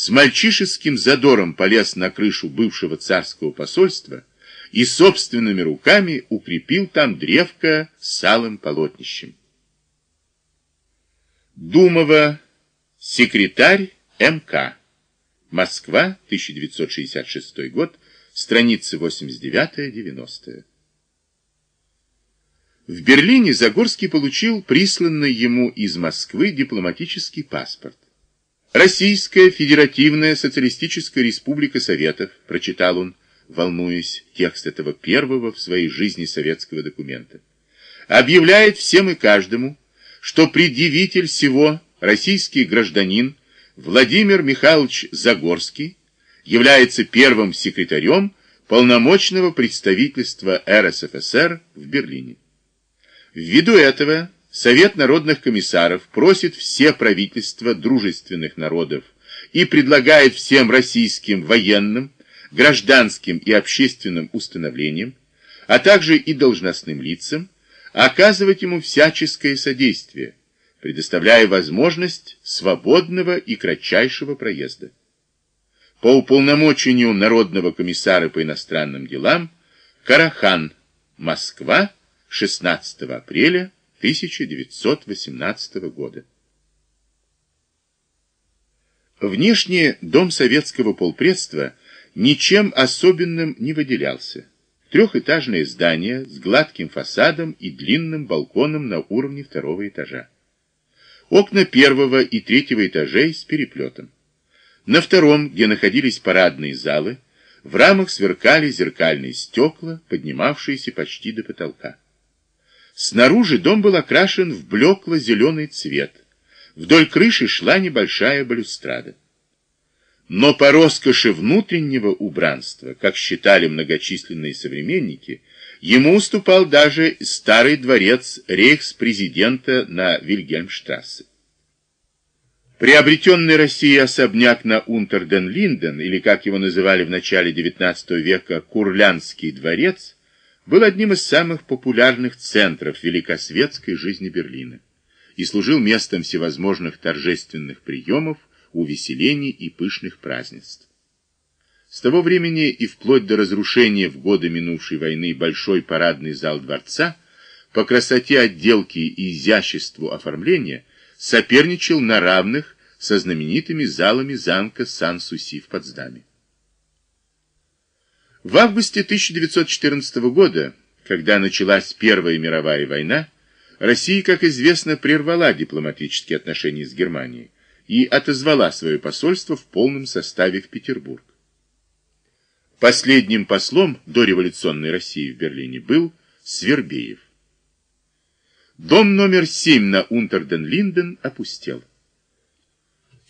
с мальчишеским задором полез на крышу бывшего царского посольства и собственными руками укрепил там древко с алым полотнищем. Думова, секретарь МК. Москва, 1966 год, страницы 89-90. В Берлине Загорский получил присланный ему из Москвы дипломатический паспорт. Российская Федеративная Социалистическая Республика Советов, прочитал он, волнуясь, текст этого первого в своей жизни советского документа, объявляет всем и каждому, что предъявитель всего, российский гражданин Владимир Михайлович Загорский, является первым секретарем полномочного представительства РСФСР в Берлине. Ввиду этого Совет народных комиссаров просит все правительства дружественных народов и предлагает всем российским военным, гражданским и общественным установлениям, а также и должностным лицам, оказывать ему всяческое содействие, предоставляя возможность свободного и кратчайшего проезда. По уполномочению Народного комиссара по иностранным делам Карахан, Москва, 16 апреля 1918 года. Внешне дом советского полпредства ничем особенным не выделялся. Трехэтажное здание с гладким фасадом и длинным балконом на уровне второго этажа. Окна первого и третьего этажей с переплетом. На втором, где находились парадные залы, в рамах сверкали зеркальные стекла, поднимавшиеся почти до потолка. Снаружи дом был окрашен в блекло-зеленый цвет. Вдоль крыши шла небольшая балюстрада. Но по роскоши внутреннего убранства, как считали многочисленные современники, ему уступал даже старый дворец рейхс-президента на Вильгельмштрассе. Приобретенный Россией особняк на Унтерден-Линден, или как его называли в начале XIX века Курлянский дворец, был одним из самых популярных центров великосветской жизни Берлина и служил местом всевозможных торжественных приемов, увеселений и пышных празднеств. С того времени и вплоть до разрушения в годы минувшей войны большой парадный зал дворца по красоте отделки и изяществу оформления соперничал на равных со знаменитыми залами замка Сан-Суси в Потсдаме. В августе 1914 года, когда началась Первая мировая война, Россия, как известно, прервала дипломатические отношения с Германией, и отозвала свое посольство в полном составе в Петербург. Последним послом дореволюционной России в Берлине был Свербеев. Дом номер 7 на Унтерден-Линден опустел.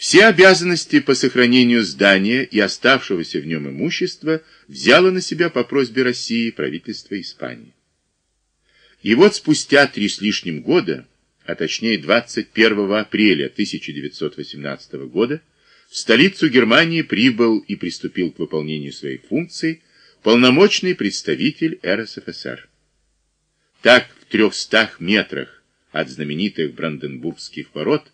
Все обязанности по сохранению здания и оставшегося в нем имущества взяло на себя по просьбе России правительство Испании. И вот спустя три с лишним года а точнее 21 апреля 1918 года, в столицу Германии прибыл и приступил к выполнению своих функций полномочный представитель РСФСР. Так, в 300 метрах от знаменитых Бранденбургских ворот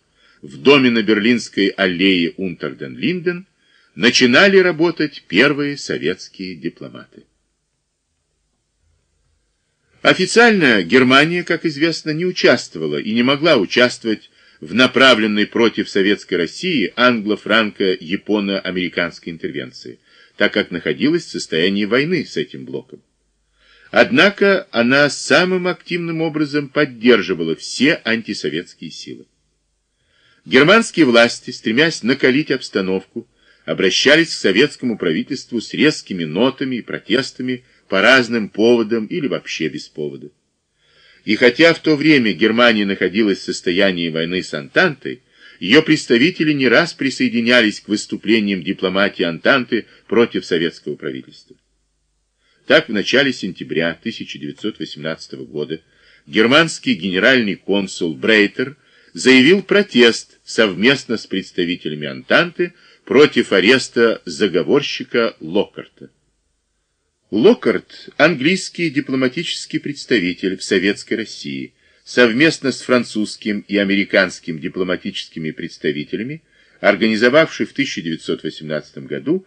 в доме на Берлинской аллее Унтерден-Линден начинали работать первые советские дипломаты. Официально Германия, как известно, не участвовала и не могла участвовать в направленной против Советской России англо-франко-японо-американской интервенции, так как находилась в состоянии войны с этим блоком. Однако она самым активным образом поддерживала все антисоветские силы. Германские власти, стремясь накалить обстановку, обращались к советскому правительству с резкими нотами и протестами по разным поводам или вообще без повода. И хотя в то время Германия находилась в состоянии войны с Антантой, ее представители не раз присоединялись к выступлениям дипломатии Антанты против советского правительства. Так, в начале сентября 1918 года германский генеральный консул Брейтер заявил протест совместно с представителями Антанты против ареста заговорщика Локкарта. Локкарт, английский дипломатический представитель в Советской России, совместно с французским и американским дипломатическими представителями организовавший в 1918 году